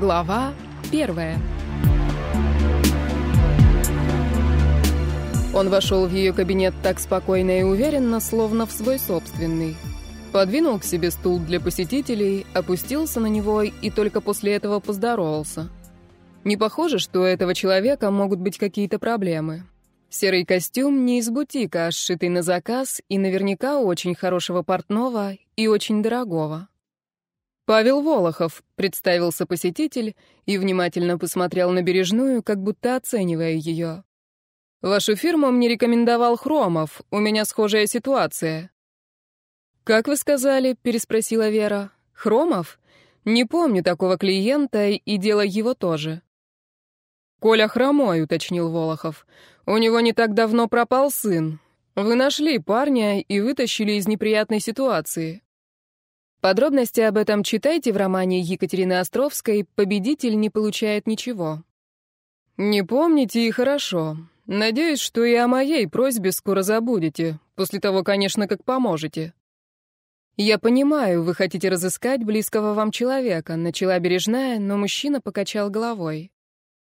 Глава первая. Он вошел в ее кабинет так спокойно и уверенно, словно в свой собственный. Подвинул к себе стул для посетителей, опустился на него и только после этого поздоровался. Не похоже, что у этого человека могут быть какие-то проблемы. Серый костюм не из бутика, а сшитый на заказ и наверняка очень хорошего портного и очень дорогого. «Павел Волохов», — представился посетитель и внимательно посмотрел на бережную, как будто оценивая ее. «Вашу фирму мне рекомендовал Хромов, у меня схожая ситуация». «Как вы сказали?» — переспросила Вера. «Хромов? Не помню такого клиента, и дело его тоже». «Коля Хромой», — уточнил Волохов. «У него не так давно пропал сын. Вы нашли парня и вытащили из неприятной ситуации». Подробности об этом читайте в романе Екатерины Островской «Победитель не получает ничего». Не помните и хорошо. Надеюсь, что и о моей просьбе скоро забудете, после того, конечно, как поможете. Я понимаю, вы хотите разыскать близкого вам человека, начала бережная, но мужчина покачал головой.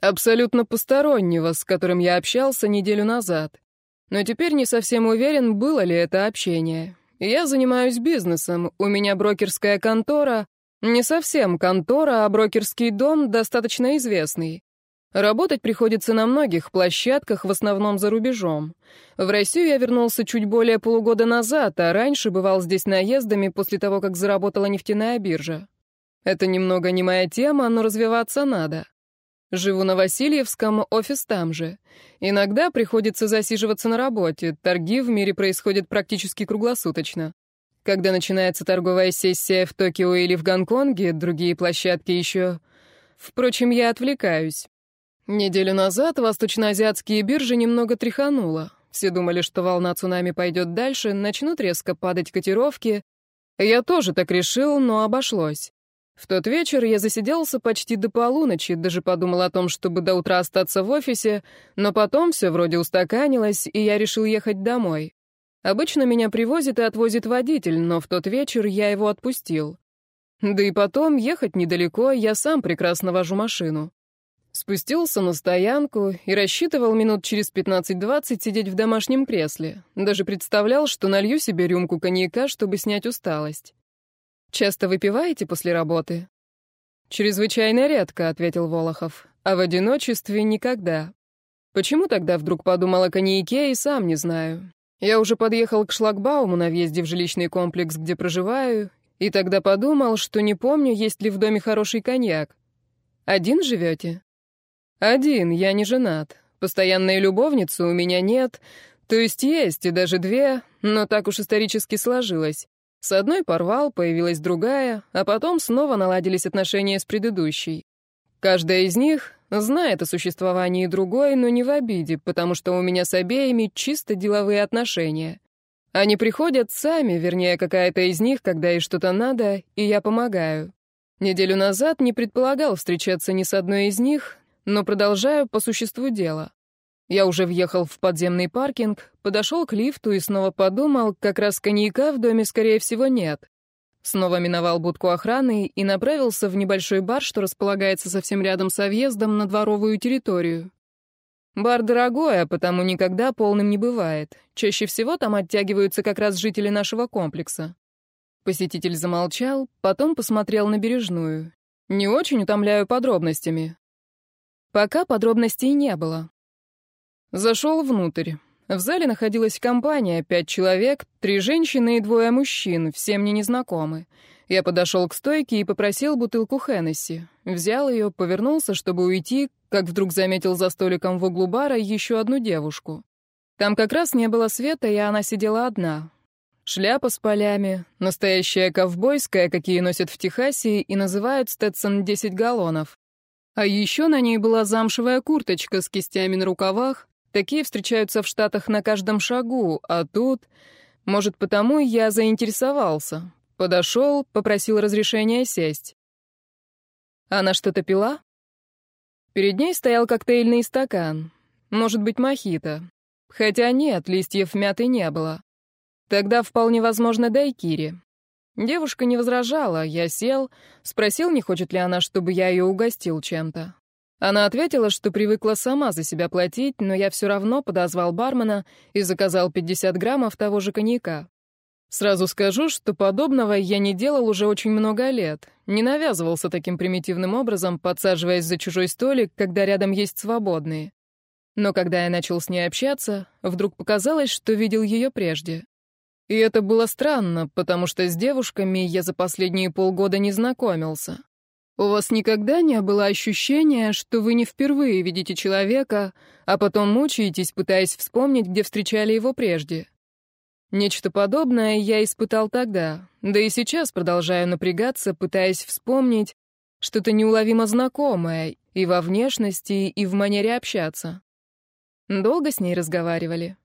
Абсолютно постороннего, с которым я общался неделю назад. Но теперь не совсем уверен, было ли это общение. Я занимаюсь бизнесом, у меня брокерская контора. Не совсем контора, а брокерский дом достаточно известный. Работать приходится на многих площадках, в основном за рубежом. В Россию я вернулся чуть более полугода назад, а раньше бывал здесь наездами после того, как заработала нефтяная биржа. Это немного не моя тема, но развиваться надо. Живу на Васильевском, офис там же. Иногда приходится засиживаться на работе, торги в мире происходят практически круглосуточно. Когда начинается торговая сессия в Токио или в Гонконге, другие площадки еще... Впрочем, я отвлекаюсь. Неделю назад восточноазиатские биржи немного тряхануло. Все думали, что волна цунами пойдет дальше, начнут резко падать котировки. Я тоже так решил, но обошлось. В тот вечер я засиделся почти до полуночи, даже подумал о том, чтобы до утра остаться в офисе, но потом все вроде устаканилось, и я решил ехать домой. Обычно меня привозит и отвозит водитель, но в тот вечер я его отпустил. Да и потом, ехать недалеко, я сам прекрасно вожу машину. Спустился на стоянку и рассчитывал минут через 15-20 сидеть в домашнем кресле. Даже представлял, что налью себе рюмку коньяка, чтобы снять усталость. Часто выпиваете после работы? Чрезвычайно редко, ответил Волохов. А в одиночестве никогда. Почему тогда вдруг подумал о коньяке и сам не знаю. Я уже подъехал к шлагбауму на въезде в жилищный комплекс, где проживаю, и тогда подумал, что не помню, есть ли в доме хороший коньяк. Один живете? Один, я не женат. Постоянной любовницы у меня нет, то есть есть, и даже две, но так уж исторически сложилось. С одной порвал, появилась другая, а потом снова наладились отношения с предыдущей. Каждая из них знает о существовании другой, но не в обиде, потому что у меня с обеими чисто деловые отношения. Они приходят сами, вернее, какая-то из них, когда ей что-то надо, и я помогаю. Неделю назад не предполагал встречаться ни с одной из них, но продолжаю по существу дела. Я уже въехал в подземный паркинг, подошел к лифту и снова подумал, как раз коньяка в доме, скорее всего, нет. Снова миновал будку охраны и направился в небольшой бар, что располагается совсем рядом с въездом на дворовую территорию. Бар дорогой, а потому никогда полным не бывает. Чаще всего там оттягиваются как раз жители нашего комплекса. Посетитель замолчал, потом посмотрел на бережную. Не очень утомляю подробностями. Пока подробностей не было. Зашел внутрь. В зале находилась компания, пять человек, три женщины и двое мужчин, все мне незнакомы. Я подошел к стойке и попросил бутылку Хеннесси. Взял ее, повернулся, чтобы уйти, как вдруг заметил за столиком в углу бара еще одну девушку. Там как раз не было света, и она сидела одна. Шляпа с полями, настоящая ковбойская, какие носят в Техасе, и называют Сtetson 10 галлонов. А еще на ней была замшевая курточка с кистями на рукавах, Такие встречаются в Штатах на каждом шагу, а тут... Может, потому я заинтересовался. Подошел, попросил разрешения сесть. Она что-то пила? Перед ней стоял коктейльный стакан. Может быть, мохито. Хотя нет, листьев мяты не было. Тогда вполне возможно дайкири. Девушка не возражала, я сел, спросил, не хочет ли она, чтобы я ее угостил чем-то. Она ответила, что привыкла сама за себя платить, но я все равно подозвал бармена и заказал 50 граммов того же коньяка. Сразу скажу, что подобного я не делал уже очень много лет. Не навязывался таким примитивным образом, подсаживаясь за чужой столик, когда рядом есть свободные. Но когда я начал с ней общаться, вдруг показалось, что видел ее прежде. И это было странно, потому что с девушками я за последние полгода не знакомился. У вас никогда не было ощущения, что вы не впервые видите человека, а потом мучаетесь, пытаясь вспомнить, где встречали его прежде? Нечто подобное я испытал тогда, да и сейчас продолжаю напрягаться, пытаясь вспомнить что-то неуловимо знакомое и во внешности, и в манере общаться. Долго с ней разговаривали?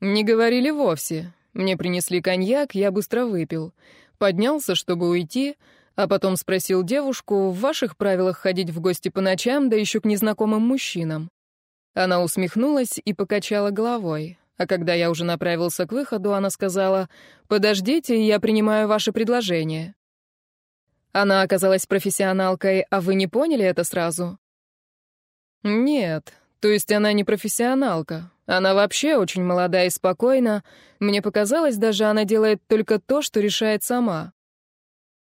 Не говорили вовсе. Мне принесли коньяк, я быстро выпил. Поднялся, чтобы уйти — а потом спросил девушку, в ваших правилах ходить в гости по ночам, да еще к незнакомым мужчинам. Она усмехнулась и покачала головой. А когда я уже направился к выходу, она сказала, «Подождите, я принимаю ваше предложение». Она оказалась профессионалкой, а вы не поняли это сразу? Нет, то есть она не профессионалка. Она вообще очень молода и спокойна. Мне показалось, даже она делает только то, что решает сама.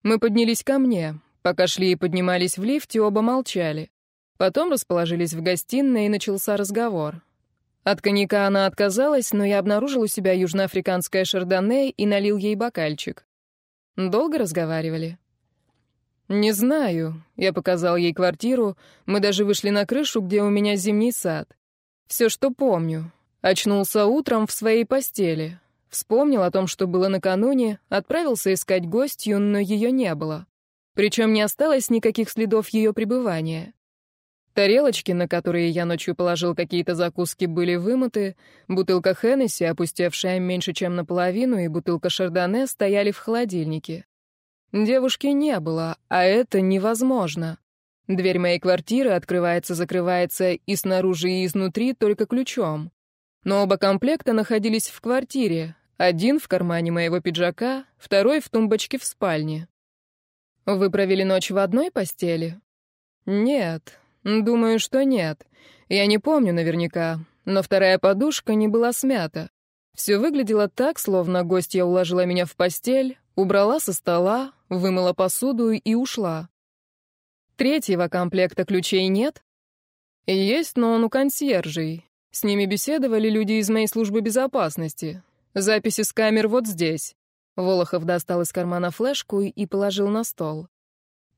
Мы поднялись ко мне. Пока шли и поднимались в лифте, оба молчали. Потом расположились в гостиной, и начался разговор. От коньяка она отказалась, но я обнаружил у себя южноафриканское шардоне и налил ей бокальчик. Долго разговаривали? «Не знаю». Я показал ей квартиру. Мы даже вышли на крышу, где у меня зимний сад. Все, что помню. Очнулся утром в своей постели. Вспомнил о том, что было накануне, отправился искать гостью, но ее не было. Причем не осталось никаких следов ее пребывания. Тарелочки, на которые я ночью положил какие-то закуски, были вымыты, бутылка Хеннесси, опустевшая меньше, чем наполовину, и бутылка Шардоне стояли в холодильнике. Девушки не было, а это невозможно. Дверь моей квартиры открывается-закрывается и снаружи, и изнутри только ключом. Но оба комплекта находились в квартире, один в кармане моего пиджака, второй в тумбочке в спальне. Вы провели ночь в одной постели? Нет. Думаю, что нет. Я не помню наверняка, но вторая подушка не была смята. Все выглядело так, словно гостья уложила меня в постель, убрала со стола, вымыла посуду и ушла. Третьего комплекта ключей нет? Есть, но он у консьержей. С ними беседовали люди из моей службы безопасности. Записи с камер вот здесь. Волохов достал из кармана флешку и положил на стол.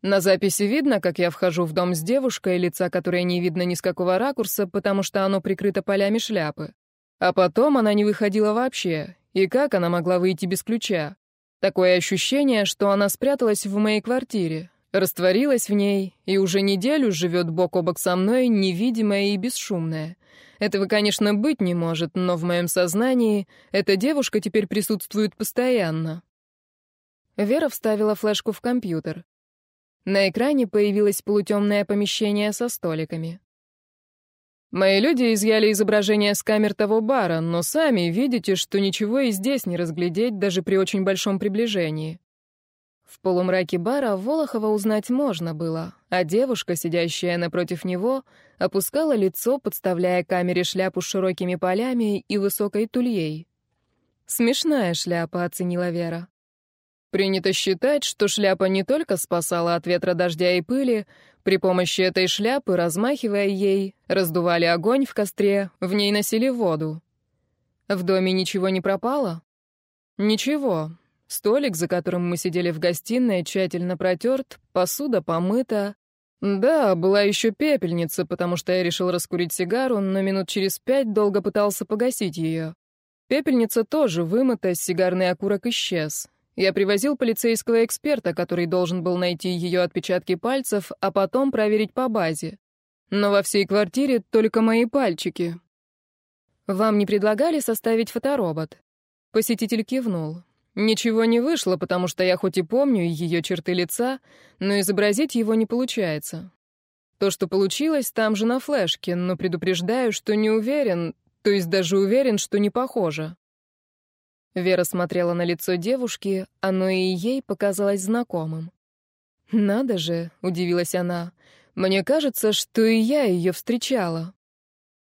На записи видно, как я вхожу в дом с девушкой, лица которой не видно ни с какого ракурса, потому что оно прикрыто полями шляпы. А потом она не выходила вообще. И как она могла выйти без ключа? Такое ощущение, что она спряталась в моей квартире, растворилась в ней и уже неделю живет бок о бок со мной, невидимая и бесшумная. Этого, конечно, быть не может, но в моем сознании эта девушка теперь присутствует постоянно. Вера вставила флешку в компьютер. На экране появилось полутемное помещение со столиками. Мои люди изъяли изображение с камер того бара, но сами видите, что ничего и здесь не разглядеть даже при очень большом приближении. В полумраке бара Волохова узнать можно было, а девушка, сидящая напротив него, опускала лицо, подставляя камере шляпу с широкими полями и высокой тульей. «Смешная шляпа», — оценила Вера. Принято считать, что шляпа не только спасала от ветра, дождя и пыли, при помощи этой шляпы, размахивая ей, раздували огонь в костре, в ней носили воду. В доме ничего не пропало? Ничего, Столик, за которым мы сидели в гостиной, тщательно протерт, посуда помыта. Да, была еще пепельница, потому что я решил раскурить сигару, но минут через пять долго пытался погасить ее. Пепельница тоже вымыта, сигарный окурок исчез. Я привозил полицейского эксперта, который должен был найти ее отпечатки пальцев, а потом проверить по базе. Но во всей квартире только мои пальчики. Вам не предлагали составить фоторобот? Посетитель кивнул. Ничего не вышло, потому что я хоть и помню ее черты лица, но изобразить его не получается. То, что получилось, там же на флешке, но предупреждаю, что не уверен, то есть даже уверен, что не похоже. Вера смотрела на лицо девушки, оно и ей показалось знакомым. «Надо же», — удивилась она, — «мне кажется, что и я ее встречала».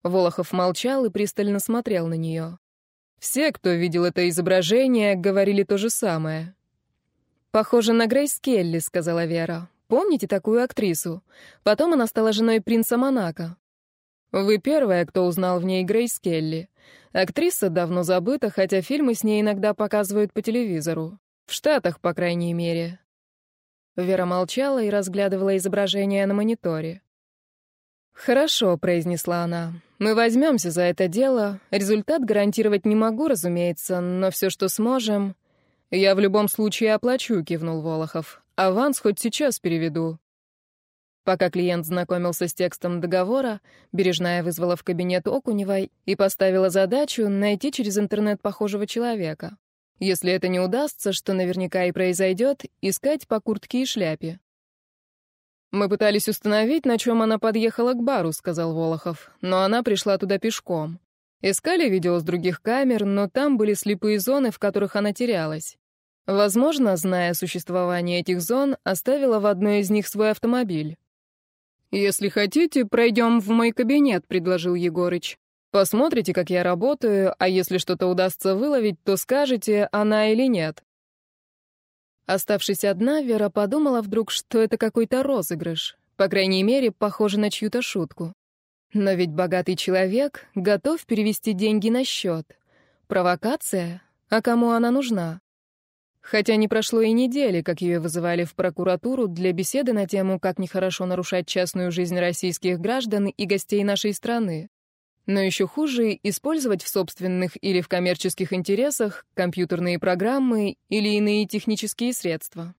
Волохов молчал и пристально смотрел на нее. Все, кто видел это изображение, говорили то же самое. «Похоже на Грейс Келли», — сказала Вера. «Помните такую актрису? Потом она стала женой принца Монако». «Вы первая, кто узнал в ней Грейс Келли. Актриса давно забыта, хотя фильмы с ней иногда показывают по телевизору. В Штатах, по крайней мере». Вера молчала и разглядывала изображение на мониторе. «Хорошо», — произнесла она. «Мы возьмемся за это дело. Результат гарантировать не могу, разумеется, но все, что сможем...» «Я в любом случае оплачу», — кивнул Волохов. «Аванс хоть сейчас переведу». Пока клиент знакомился с текстом договора, Бережная вызвала в кабинет Окуневой и поставила задачу найти через интернет похожего человека. Если это не удастся, что наверняка и произойдет, искать по куртке и шляпе. «Мы пытались установить, на чем она подъехала к бару», — сказал Волохов, «но она пришла туда пешком. Искали видео с других камер, но там были слепые зоны, в которых она терялась. Возможно, зная о существовании этих зон, оставила в одной из них свой автомобиль. «Если хотите, пройдем в мой кабинет», — предложил Егорыч. «Посмотрите, как я работаю, а если что-то удастся выловить, то скажете, она или нет». Оставшись одна, Вера подумала вдруг, что это какой-то розыгрыш. По крайней мере, похоже на чью-то шутку. Но ведь богатый человек готов перевести деньги на счет. Провокация? А кому она нужна? Хотя не прошло и недели, как ее вызывали в прокуратуру для беседы на тему, как нехорошо нарушать частную жизнь российских граждан и гостей нашей страны. Но еще хуже — использовать в собственных или в коммерческих интересах компьютерные программы или иные технические средства.